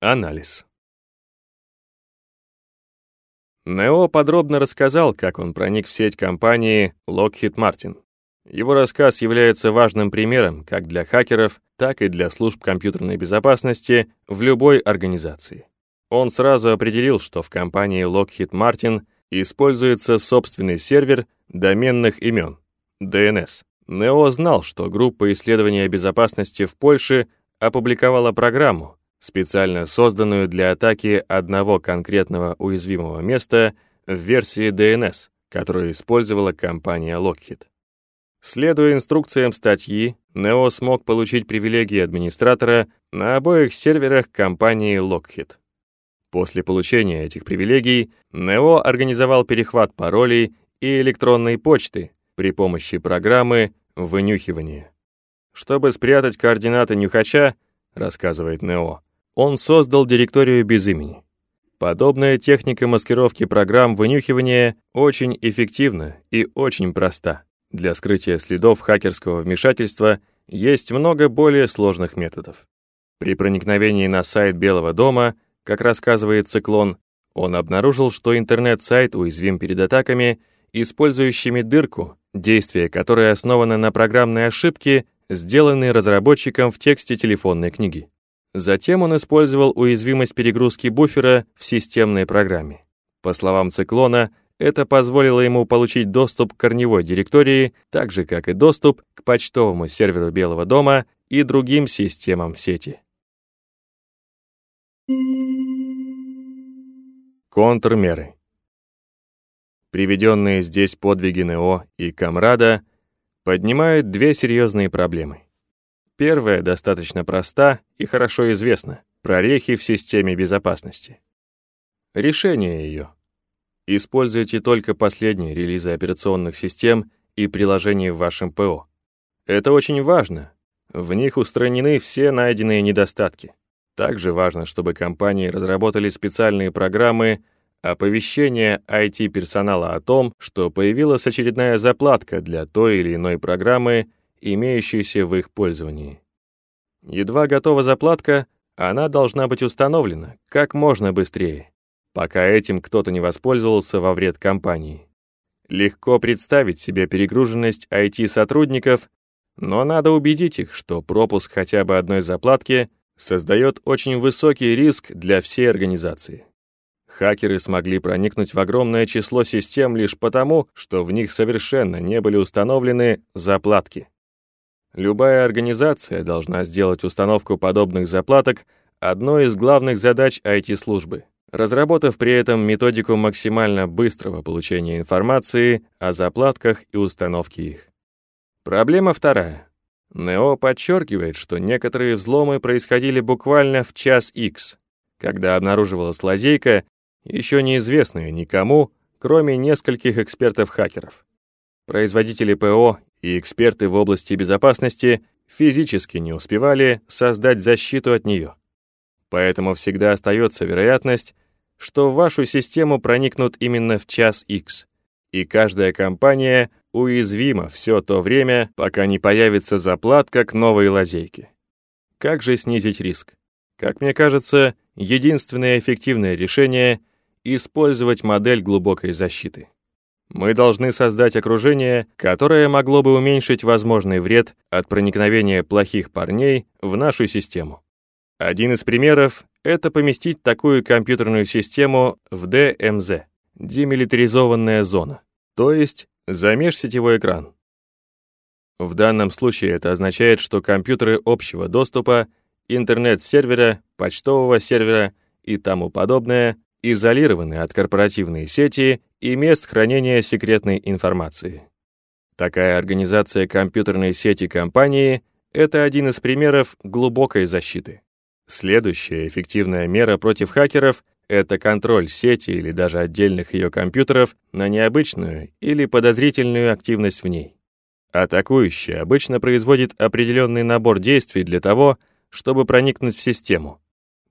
Анализ. Нео подробно рассказал, как он проник в сеть компании Lockheed Martin. Его рассказ является важным примером как для хакеров, так и для служб компьютерной безопасности в любой организации. Он сразу определил, что в компании Lockheed Martin используется собственный сервер доменных имен, DNS. Нео знал, что группа исследования безопасности в Польше опубликовала программу, специально созданную для атаки одного конкретного уязвимого места в версии DNS, которую использовала компания Lockheed. Следуя инструкциям статьи, Нео смог получить привилегии администратора на обоих серверах компании Lockheed. После получения этих привилегий Нео организовал перехват паролей и электронной почты при помощи программы вынюхивания. Чтобы спрятать координаты нюхача, рассказывает Нео, он создал директорию без имени. Подобная техника маскировки программ вынюхивания очень эффективна и очень проста. Для скрытия следов хакерского вмешательства есть много более сложных методов. При проникновении на сайт Белого дома, как рассказывает Циклон, он обнаружил, что интернет-сайт уязвим перед атаками, использующими дырку, действие которой основано на программной ошибке, сделанной разработчиком в тексте телефонной книги. Затем он использовал уязвимость перегрузки буфера в системной программе. По словам Циклона, это позволило ему получить доступ к корневой директории, так же, как и доступ к почтовому серверу Белого дома и другим системам сети. Контрмеры. Приведенные здесь подвиги НЕО и Камрада поднимают две серьезные проблемы. Первая достаточно проста и хорошо известна — прорехи в системе безопасности. Решение ее. Используйте только последние релизы операционных систем и приложений в вашем ПО. Это очень важно. В них устранены все найденные недостатки. Также важно, чтобы компании разработали специальные программы оповещения IT-персонала о том, что появилась очередная заплатка для той или иной программы имеющиеся в их пользовании. Едва готова заплатка, она должна быть установлена как можно быстрее, пока этим кто-то не воспользовался во вред компании. Легко представить себе перегруженность IT-сотрудников, но надо убедить их, что пропуск хотя бы одной заплатки создает очень высокий риск для всей организации. Хакеры смогли проникнуть в огромное число систем лишь потому, что в них совершенно не были установлены заплатки. Любая организация должна сделать установку подобных заплаток одной из главных задач IT-службы, разработав при этом методику максимально быстрого получения информации о заплатках и установке их. Проблема вторая. НЕО подчеркивает, что некоторые взломы происходили буквально в час X, когда обнаруживалась лазейка, еще неизвестная никому, кроме нескольких экспертов-хакеров. Производители ПО и эксперты в области безопасности физически не успевали создать защиту от нее. Поэтому всегда остается вероятность, что в вашу систему проникнут именно в час X, и каждая компания уязвима все то время, пока не появится заплатка к новой лазейке. Как же снизить риск? Как мне кажется, единственное эффективное решение — использовать модель глубокой защиты. Мы должны создать окружение, которое могло бы уменьшить возможный вред от проникновения плохих парней в нашу систему. Один из примеров — это поместить такую компьютерную систему в DMZ — демилитаризованная зона, то есть за межсетевой экран. В данном случае это означает, что компьютеры общего доступа, интернет-сервера, почтового сервера и тому подобное изолированы от корпоративной сети и мест хранения секретной информации. Такая организация компьютерной сети компании — это один из примеров глубокой защиты. Следующая эффективная мера против хакеров — это контроль сети или даже отдельных ее компьютеров на необычную или подозрительную активность в ней. Атакующий обычно производит определенный набор действий для того, чтобы проникнуть в систему.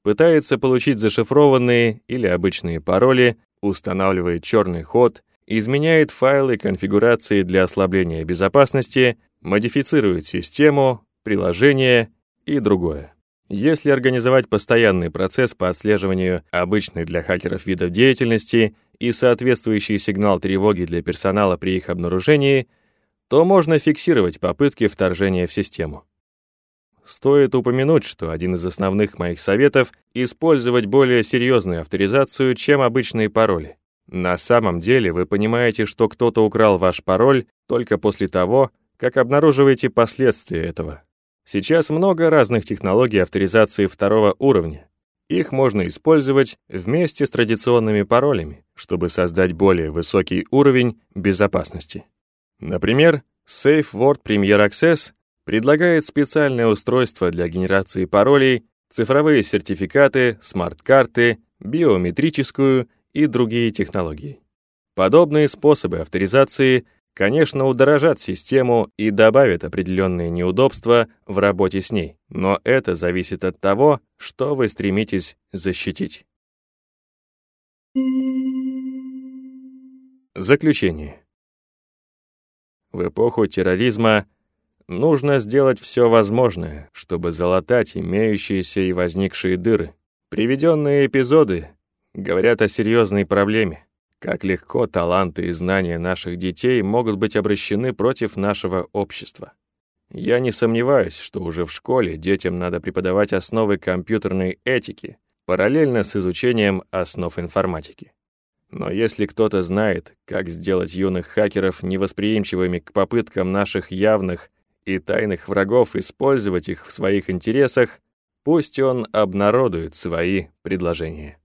Пытается получить зашифрованные или обычные пароли, устанавливает черный ход, изменяет файлы конфигурации для ослабления безопасности, модифицирует систему, приложение и другое. Если организовать постоянный процесс по отслеживанию обычных для хакеров видов деятельности и соответствующий сигнал тревоги для персонала при их обнаружении, то можно фиксировать попытки вторжения в систему. Стоит упомянуть, что один из основных моих советов — использовать более серьезную авторизацию, чем обычные пароли. На самом деле вы понимаете, что кто-то украл ваш пароль только после того, как обнаруживаете последствия этого. Сейчас много разных технологий авторизации второго уровня. Их можно использовать вместе с традиционными паролями, чтобы создать более высокий уровень безопасности. Например, Safe Word Premier Access предлагает специальное устройство для генерации паролей, цифровые сертификаты, смарт-карты, биометрическую и другие технологии. Подобные способы авторизации, конечно, удорожат систему и добавят определенные неудобства в работе с ней, но это зависит от того, что вы стремитесь защитить. Заключение. В эпоху терроризма нужно сделать все возможное, чтобы залатать имеющиеся и возникшие дыры. Приведенные эпизоды говорят о серьезной проблеме. Как легко таланты и знания наших детей могут быть обращены против нашего общества. Я не сомневаюсь, что уже в школе детям надо преподавать основы компьютерной этики, параллельно с изучением основ информатики. Но если кто-то знает, как сделать юных хакеров невосприимчивыми к попыткам наших явных и тайных врагов использовать их в своих интересах, пусть он обнародует свои предложения.